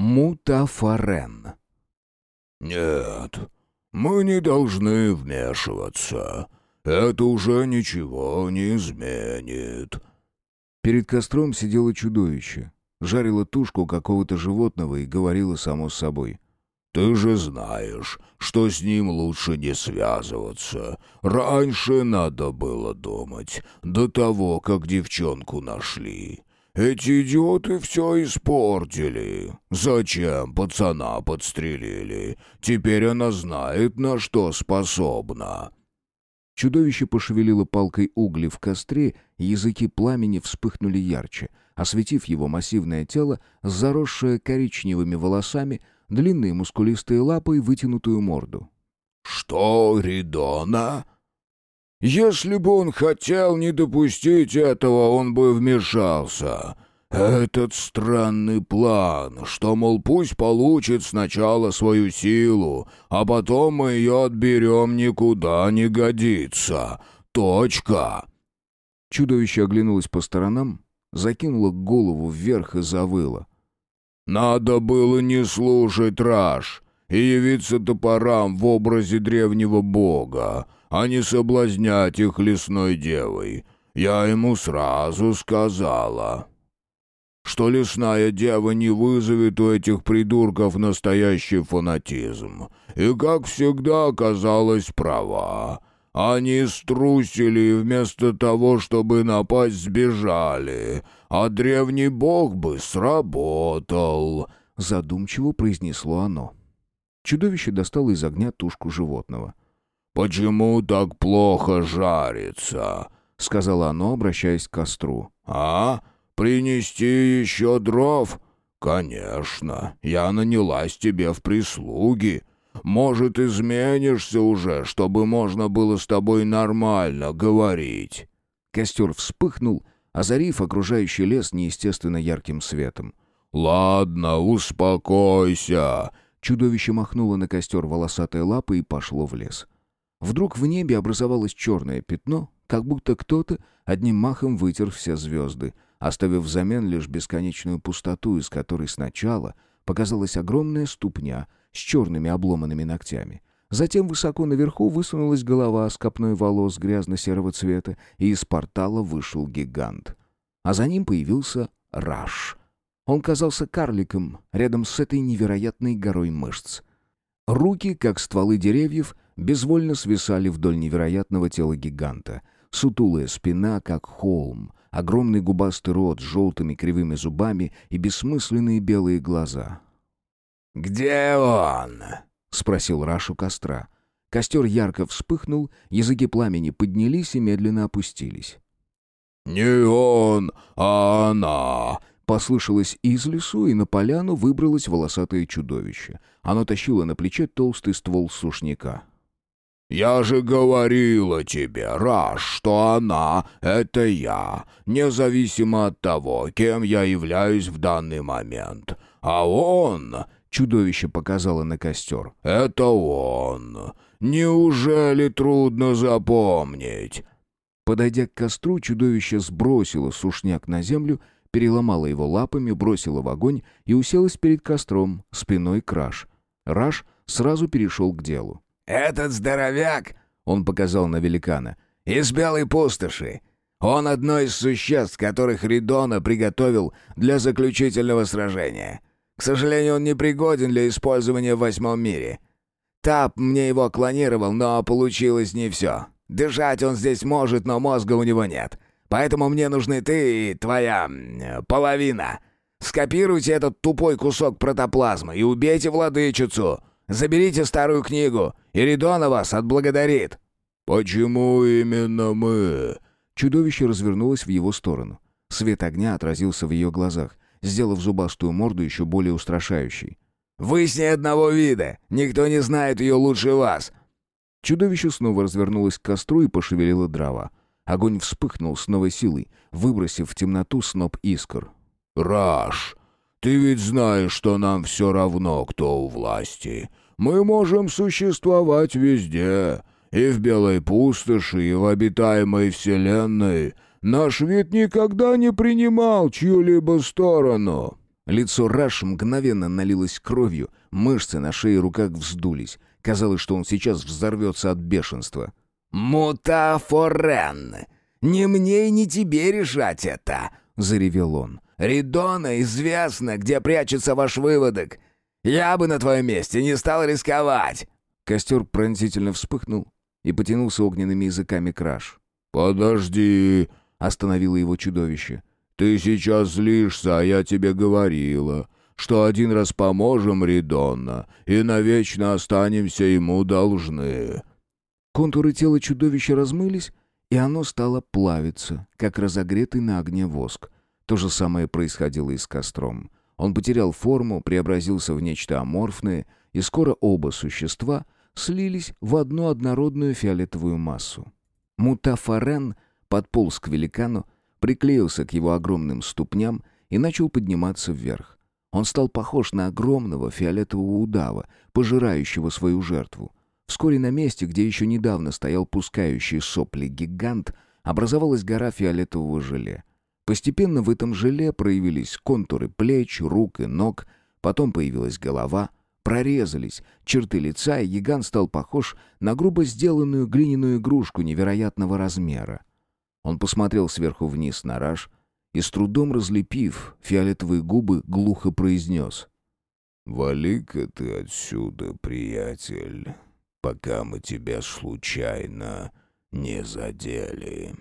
Мутафарен. «Нет, мы не должны вмешиваться. Это уже ничего не изменит». Перед костром сидело чудовище. Жарило тушку какого-то животного и говорило само с собой. «Ты же знаешь, что с ним лучше не связываться. Раньше надо было думать, до того, как девчонку нашли. Эти идиоты все испортили. Зачем пацана подстрелили? Теперь она знает, на что способна». Чудовище пошевелило палкой угли в костре, языки пламени вспыхнули ярче, осветив его массивное тело, заросшее коричневыми волосами, длинные мускулистые лапы и вытянутую морду. «Что, Ридона?» «Если бы он хотел не допустить этого, он бы вмешался. Этот странный план, что, мол, пусть получит сначала свою силу, а потом мы ее отберем, никуда не годится. Точка!» Чудовище оглянулось по сторонам, закинуло голову вверх и завыло. «Надо было не слушать Раш и явиться топорам в образе древнего бога, а не соблазнять их лесной девой. Я ему сразу сказала» что лесная дева не вызовет у этих придурков настоящий фанатизм. И, как всегда, оказалась права. Они струсили и вместо того, чтобы напасть, сбежали. А древний бог бы сработал», — задумчиво произнесло оно. Чудовище достало из огня тушку животного. «Почему так плохо жарится?» — сказала оно, обращаясь к костру. «А? «Принести еще дров?» «Конечно, я нанялась тебе в прислуги. Может, изменишься уже, чтобы можно было с тобой нормально говорить?» Костер вспыхнул, озарив окружающий лес неестественно ярким светом. «Ладно, успокойся!» Чудовище махнуло на костер волосатой лапой и пошло в лес. Вдруг в небе образовалось черное пятно, как будто кто-то одним махом вытер все звезды — оставив взамен лишь бесконечную пустоту, из которой сначала показалась огромная ступня с черными обломанными ногтями. Затем высоко наверху высунулась голова с копной волос грязно-серого цвета, и из портала вышел гигант. А за ним появился Раш. Он казался карликом рядом с этой невероятной горой мышц. Руки, как стволы деревьев, безвольно свисали вдоль невероятного тела гиганта. Сутулая спина, как холм, огромный губастый рот с желтыми кривыми зубами и бессмысленные белые глаза. «Где он?» — спросил Раш у костра. Костер ярко вспыхнул, языки пламени поднялись и медленно опустились. «Не он, а она!» Послышалось из лесу, и на поляну выбралось волосатое чудовище. Оно тащило на плече толстый ствол сушняка. «Я же говорила тебе, раз, что она — это я, независимо от того, кем я являюсь в данный момент. А он...» — чудовище показало на костер. «Это он. Неужели трудно запомнить?» Подойдя к костру, чудовище сбросило сушняк на землю, переломало его лапами, бросило в огонь и уселось перед костром, спиной к Раш. Раш сразу перешел к делу. «Этот здоровяк», — он показал на великана, — «из белой пустоши. Он одно из существ, которых Ридона приготовил для заключительного сражения. К сожалению, он не пригоден для использования в восьмом мире. Тап мне его клонировал, но получилось не все. Дышать он здесь может, но мозга у него нет. Поэтому мне нужны ты и твоя... половина. Скопируйте этот тупой кусок протоплазмы и убейте владычицу. Заберите старую книгу, и Ридона вас отблагодарит». «Почему именно мы?» Чудовище развернулось в его сторону. Свет огня отразился в ее глазах, сделав зубастую морду еще более устрашающей. «Вы с ней одного вида! Никто не знает ее лучше вас!» Чудовище снова развернулось к костру и пошевелило дрова. Огонь вспыхнул с новой силой, выбросив в темноту сноп искр. «Раш, ты ведь знаешь, что нам все равно, кто у власти. Мы можем существовать везде, и в белой пустоши, и в обитаемой вселенной. Наш вид никогда не принимал чью-либо сторону. Лицо Раш мгновенно налилось кровью, мышцы на шее и руках вздулись. Казалось, что он сейчас взорвется от бешенства. «Мутафорен! Не мне и не тебе решать это!» — заревел он. «Ридона известно, где прячется ваш выводок. Я бы на твоем месте не стал рисковать!» Костер пронзительно вспыхнул и потянулся огненными языками краш. «Подожди!» — остановило его чудовище. «Ты сейчас злишься, а я тебе говорила, что один раз поможем Ридонна и навечно останемся ему должны». Контуры тела чудовища размылись, и оно стало плавиться, как разогретый на огне воск. То же самое происходило и с костром. Он потерял форму, преобразился в нечто аморфное, и скоро оба существа слились в одну однородную фиолетовую массу. Мутафарен подполз к великану, приклеился к его огромным ступням и начал подниматься вверх. Он стал похож на огромного фиолетового удава, пожирающего свою жертву. Вскоре на месте, где еще недавно стоял пускающий сопли гигант, образовалась гора фиолетового желе. Постепенно в этом желе проявились контуры плеч, рук и ног, потом появилась голова, прорезались черты лица, и гигант стал похож на грубо сделанную глиняную игрушку невероятного размера. Он посмотрел сверху вниз на Раш и, с трудом разлепив фиолетовые губы, глухо произнес. «Вали-ка ты отсюда, приятель, пока мы тебя случайно не задели».